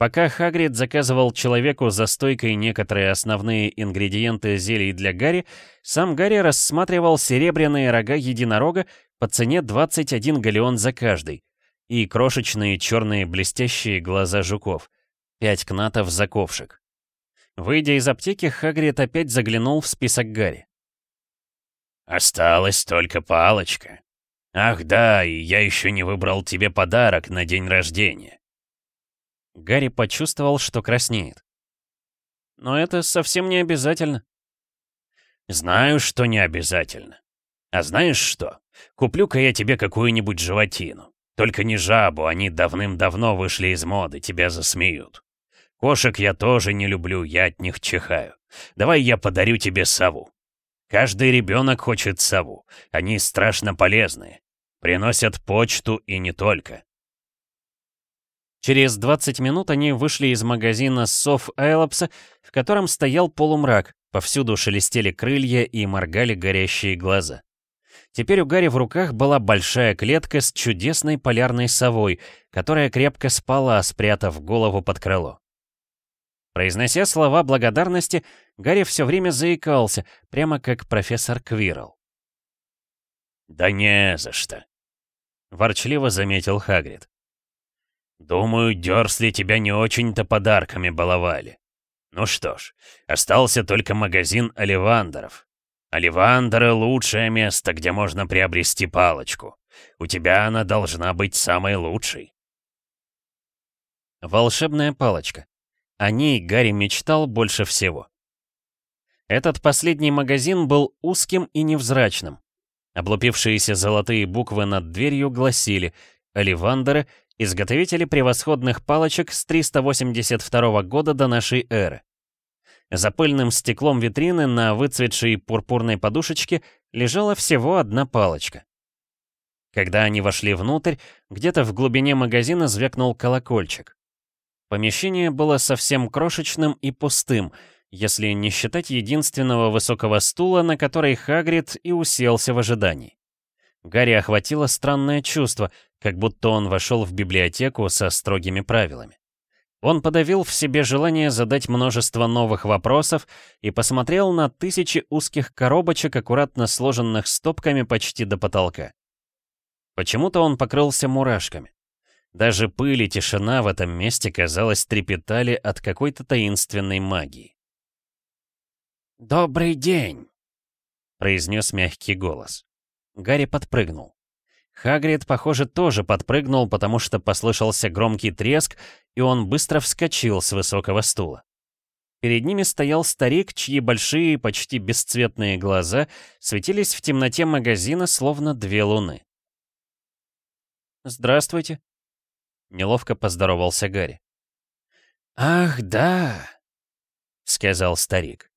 Пока Хагрид заказывал человеку за стойкой некоторые основные ингредиенты зелий для Гарри, сам Гарри рассматривал серебряные рога единорога по цене 21 галеон за каждый и крошечные черные блестящие глаза жуков — Пять кнатов за ковшик. Выйдя из аптеки, Хагрид опять заглянул в список Гарри. «Осталась только палочка. Ах да, и я еще не выбрал тебе подарок на день рождения». Гарри почувствовал, что краснеет. «Но это совсем не обязательно». «Знаю, что не обязательно. А знаешь что? Куплю-ка я тебе какую-нибудь животину. Только не жабу, они давным-давно вышли из моды, тебя засмеют. Кошек я тоже не люблю, я от них чихаю. Давай я подарю тебе сову. Каждый ребенок хочет сову. Они страшно полезные. Приносят почту и не только. Через 20 минут они вышли из магазина сов Айлопса, в котором стоял полумрак, повсюду шелестели крылья и моргали горящие глаза. Теперь у Гарри в руках была большая клетка с чудесной полярной совой, которая крепко спала, спрятав голову под крыло. Произнося слова благодарности, Гарри все время заикался, прямо как профессор Квирл. «Да не за что», — ворчливо заметил Хагрид. «Думаю, Дёрсли тебя не очень-то подарками баловали. Ну что ж, остался только магазин Оливандеров. Оливандеры — лучшее место, где можно приобрести палочку. У тебя она должна быть самой лучшей». Волшебная палочка. О ней Гарри мечтал больше всего. Этот последний магазин был узким и невзрачным. Облупившиеся золотые буквы над дверью гласили «Оливандеры» изготовители превосходных палочек с 382 года до нашей эры. За пыльным стеклом витрины на выцветшей пурпурной подушечке лежала всего одна палочка. Когда они вошли внутрь, где-то в глубине магазина звякнул колокольчик. Помещение было совсем крошечным и пустым, если не считать единственного высокого стула, на который Хагрид и уселся в ожидании. Гарри охватило странное чувство, как будто он вошел в библиотеку со строгими правилами. Он подавил в себе желание задать множество новых вопросов и посмотрел на тысячи узких коробочек, аккуратно сложенных стопками почти до потолка. Почему-то он покрылся мурашками. Даже пыль и тишина в этом месте, казалось, трепетали от какой-то таинственной магии. «Добрый день!» — произнес мягкий голос. Гарри подпрыгнул. Хагрид, похоже, тоже подпрыгнул, потому что послышался громкий треск, и он быстро вскочил с высокого стула. Перед ними стоял старик, чьи большие, почти бесцветные глаза светились в темноте магазина, словно две луны. «Здравствуйте», — неловко поздоровался Гарри. «Ах, да», — сказал старик.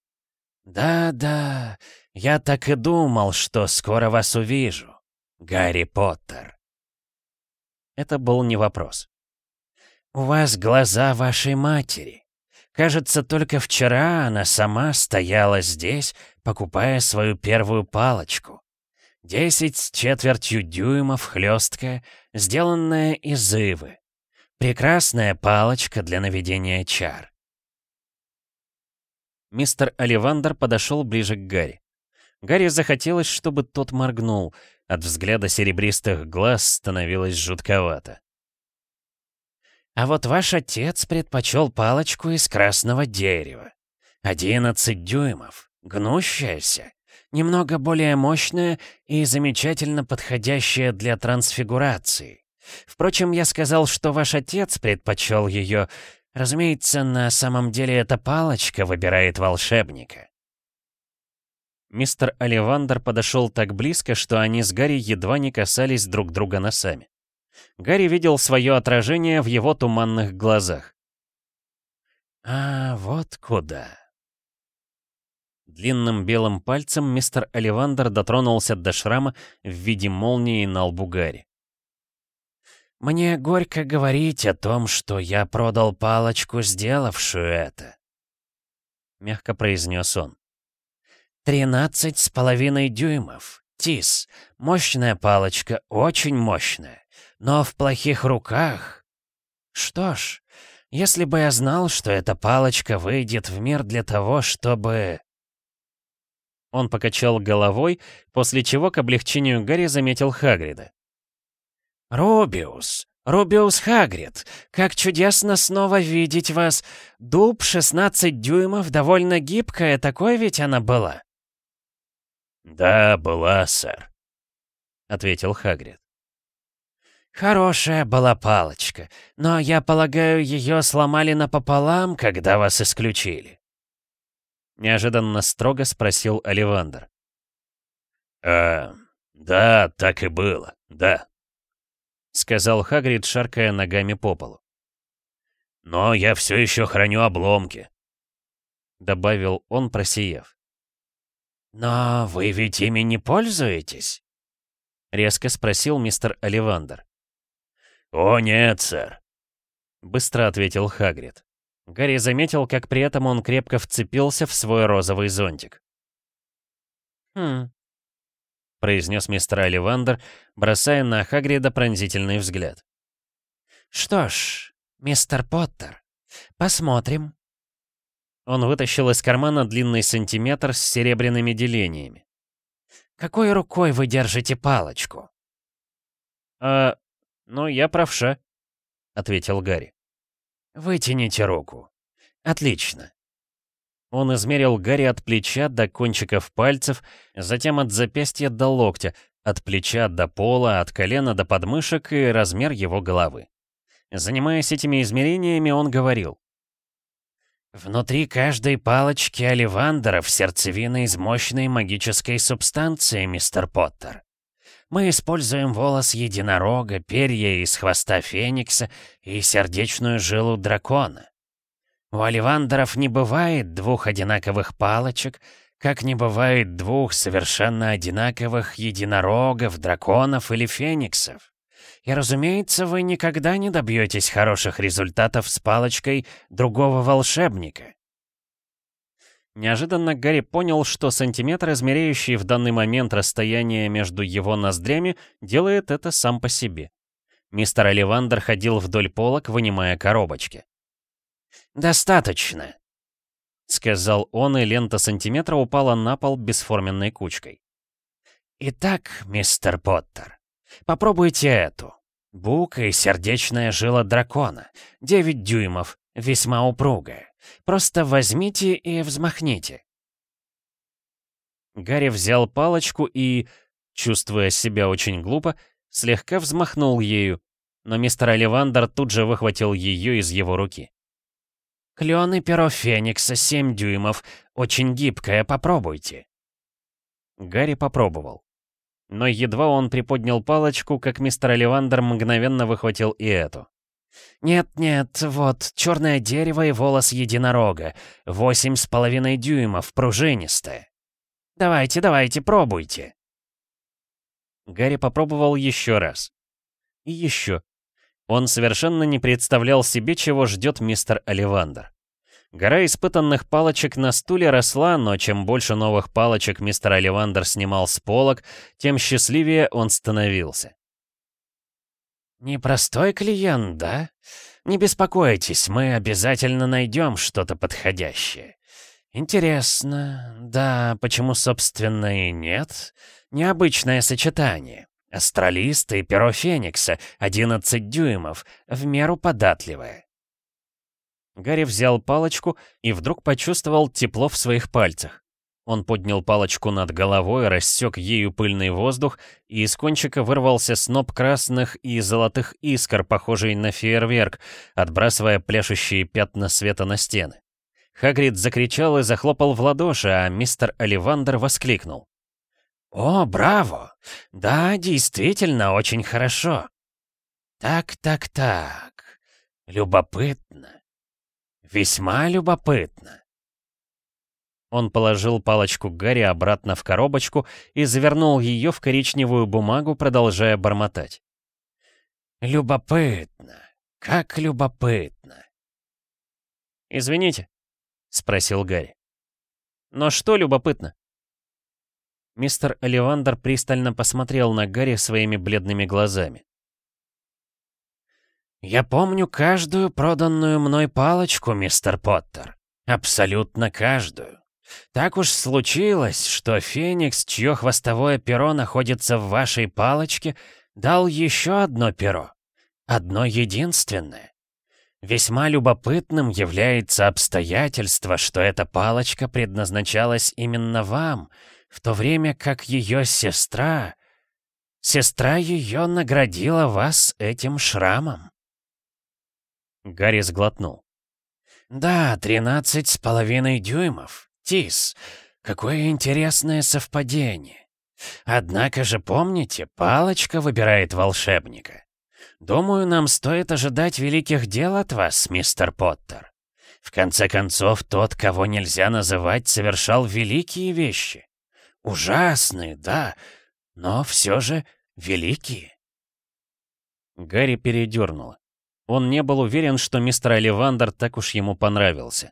«Да-да, я так и думал, что скоро вас увижу, Гарри Поттер». Это был не вопрос. «У вас глаза вашей матери. Кажется, только вчера она сама стояла здесь, покупая свою первую палочку. Десять с четвертью дюймов хлесткая, сделанная из ивы. Прекрасная палочка для наведения чар. Мистер Оливандер подошел ближе к Гарри. Гарри захотелось, чтобы тот моргнул. От взгляда серебристых глаз становилось жутковато. «А вот ваш отец предпочел палочку из красного дерева. Одиннадцать дюймов, гнущаяся, немного более мощная и замечательно подходящая для трансфигурации. Впрочем, я сказал, что ваш отец предпочел ее. Разумеется, на самом деле эта палочка выбирает волшебника. Мистер Оливандер подошел так близко, что они с Гарри едва не касались друг друга носами. Гарри видел свое отражение в его туманных глазах. «А вот куда», Длинным белым пальцем мистер Оливандер дотронулся до шрама в виде молнии на лбу Гарри. «Мне горько говорить о том, что я продал палочку, сделавшую это», — мягко произнес он. «Тринадцать с половиной дюймов. Тис. Мощная палочка, очень мощная. Но в плохих руках. Что ж, если бы я знал, что эта палочка выйдет в мир для того, чтобы...» Он покачал головой, после чего к облегчению Гарри заметил Хагрида. «Рубиус! Рубиус Хагрид! Как чудесно снова видеть вас! Дуб 16 дюймов, довольно гибкая, такой ведь она была!» «Да, была, сэр», — ответил Хагрид. «Хорошая была палочка, но, я полагаю, ее сломали напополам, когда вас исключили». Неожиданно строго спросил Оливандр. «А, да, так и было, да», — сказал Хагрид, шаркая ногами по полу. «Но я все еще храню обломки», — добавил он, просияв. «Но вы ведь ими не пользуетесь?» — резко спросил мистер Оливандер. «О, нет, сэр», — быстро ответил Хагрид. Гарри заметил, как при этом он крепко вцепился в свой розовый зонтик. «Хм», — произнес мистер Оливандер, бросая на Хагрида пронзительный взгляд. «Что ж, мистер Поттер, посмотрим». Он вытащил из кармана длинный сантиметр с серебряными делениями. «Какой рукой вы держите палочку?» «А, ну, я правша», — ответил Гарри. «Вытяните руку. Отлично». Он измерил Гарри от плеча до кончиков пальцев, затем от запястья до локтя, от плеча до пола, от колена до подмышек и размер его головы. Занимаясь этими измерениями, он говорил. «Внутри каждой палочки оливандера в сердцевина из мощной магической субстанции, мистер Поттер. Мы используем волос единорога, перья из хвоста феникса и сердечную жилу дракона. У оливандеров не бывает двух одинаковых палочек, как не бывает двух совершенно одинаковых единорогов, драконов или фениксов. И, разумеется, вы никогда не добьетесь хороших результатов с палочкой другого волшебника. Неожиданно Гарри понял, что сантиметр, измеряющий в данный момент расстояние между его ноздрями, делает это сам по себе. Мистер Оливандер ходил вдоль полок, вынимая коробочки. «Достаточно», — сказал он, и лента сантиметра упала на пол бесформенной кучкой. «Итак, мистер Поттер, попробуйте эту. Бука и сердечная жила дракона. 9 дюймов, весьма упругая. Просто возьмите и взмахните». Гарри взял палочку и, чувствуя себя очень глупо, слегка взмахнул ею, но мистер Оливандер тут же выхватил ее из его руки. «Клен перо Феникса, 7 дюймов, очень гибкое, попробуйте». Гарри попробовал. Но едва он приподнял палочку, как мистер Оливандер мгновенно выхватил и эту. «Нет-нет, вот, черное дерево и волос единорога. Восемь с половиной дюймов, пружинистое. Давайте, давайте, пробуйте». Гарри попробовал еще раз. И еще. Он совершенно не представлял себе, чего ждет мистер Оливандер. Гора испытанных палочек на стуле росла, но чем больше новых палочек мистер Оливандер снимал с полок, тем счастливее он становился. «Непростой клиент, да? Не беспокойтесь, мы обязательно найдем что-то подходящее. Интересно, да, почему, собственно, и нет? Необычное сочетание. Астралист и перо Феникса, 11 дюймов, в меру податливое». Гарри взял палочку и вдруг почувствовал тепло в своих пальцах. Он поднял палочку над головой, рассек ею пыльный воздух, и из кончика вырвался сноп красных и золотых искр, похожий на фейерверк, отбрасывая пляшущие пятна света на стены. Хагрид закричал и захлопал в ладоши, а мистер Оливандер воскликнул. «О, браво! Да, действительно, очень хорошо. Так, так, так. Любопытно. Весьма любопытно. Он положил палочку Гарри обратно в коробочку и завернул ее в коричневую бумагу, продолжая бормотать. «Любопытно! Как любопытно!» «Извините», — спросил Гарри. «Но что любопытно?» Мистер Оливандер пристально посмотрел на Гарри своими бледными глазами. «Я помню каждую проданную мной палочку, мистер Поттер. Абсолютно каждую. Так уж случилось, что Феникс, чье хвостовое перо находится в вашей палочке, дал еще одно перо. Одно единственное. Весьма любопытным является обстоятельство, что эта палочка предназначалась именно вам, в то время как ее сестра... Сестра ее наградила вас этим шрамом. Гарри сглотнул. «Да, тринадцать с половиной дюймов. Тис, какое интересное совпадение. Однако же помните, палочка выбирает волшебника. Думаю, нам стоит ожидать великих дел от вас, мистер Поттер. В конце концов, тот, кого нельзя называть, совершал великие вещи. Ужасные, да, но все же великие. Гарри передернуло. Он не был уверен, что мистер Оливандер так уж ему понравился.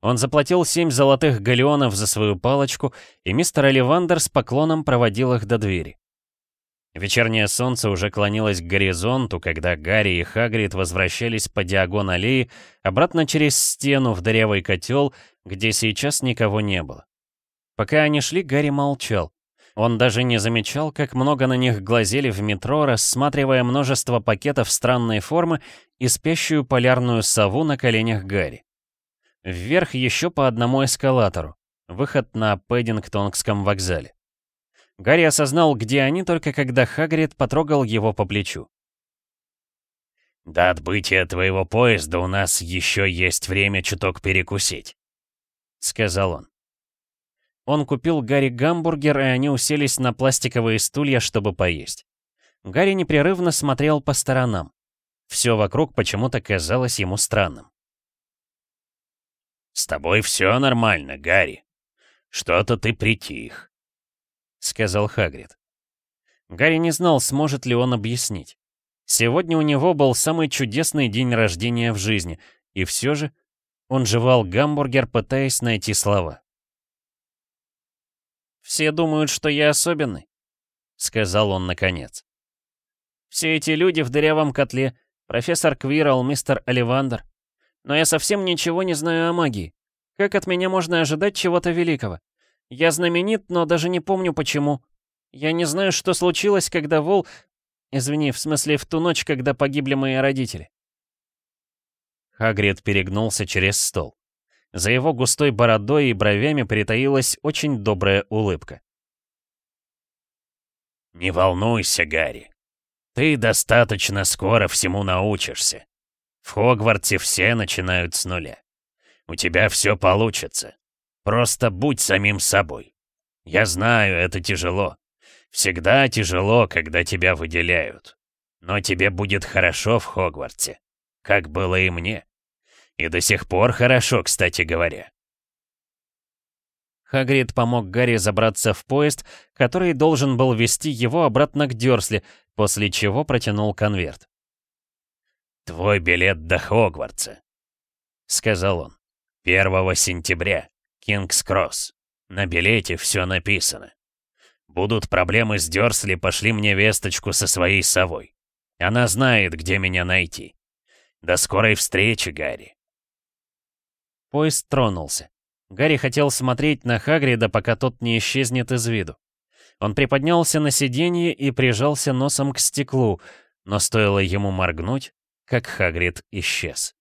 Он заплатил семь золотых галеонов за свою палочку, и мистер Оливандер с поклоном проводил их до двери. Вечернее солнце уже клонилось к горизонту, когда Гарри и Хагрид возвращались по диагон аллеи обратно через стену в дырявый котел, где сейчас никого не было. Пока они шли, Гарри молчал. Он даже не замечал, как много на них глазели в метро, рассматривая множество пакетов странной формы и спящую полярную сову на коленях Гарри. Вверх еще по одному эскалатору. Выход на Пэддингтонгском вокзале. Гарри осознал, где они, только когда Хагрид потрогал его по плечу. «До отбытия твоего поезда у нас еще есть время чуток перекусить», — сказал он. Он купил Гарри гамбургер, и они уселись на пластиковые стулья, чтобы поесть. Гарри непрерывно смотрел по сторонам. Все вокруг почему-то казалось ему странным. «С тобой все нормально, Гарри. Что-то ты притих», — сказал Хагрид. Гарри не знал, сможет ли он объяснить. Сегодня у него был самый чудесный день рождения в жизни, и все же он жевал гамбургер, пытаясь найти слова. «Все думают, что я особенный», — сказал он наконец. «Все эти люди в дырявом котле, профессор Квирл, мистер Оливандер. Но я совсем ничего не знаю о магии. Как от меня можно ожидать чего-то великого? Я знаменит, но даже не помню почему. Я не знаю, что случилось, когда Вол... Извини, в смысле, в ту ночь, когда погибли мои родители. Хагрид перегнулся через стол. За его густой бородой и бровями притаилась очень добрая улыбка. «Не волнуйся, Гарри. Ты достаточно скоро всему научишься. В Хогвартсе все начинают с нуля. У тебя все получится. Просто будь самим собой. Я знаю, это тяжело. Всегда тяжело, когда тебя выделяют. Но тебе будет хорошо в Хогвартсе, как было и мне. И до сих пор хорошо, кстати говоря. Хагрид помог Гарри забраться в поезд, который должен был вести его обратно к Дёрсли, после чего протянул конверт. «Твой билет до Хогвартса», — сказал он. «1 сентября, Кингс-Кросс. На билете все написано. Будут проблемы с Дёрсли, пошли мне весточку со своей совой. Она знает, где меня найти. До скорой встречи, Гарри». Поезд тронулся. Гарри хотел смотреть на Хагрида, пока тот не исчезнет из виду. Он приподнялся на сиденье и прижался носом к стеклу, но стоило ему моргнуть, как Хагрид исчез.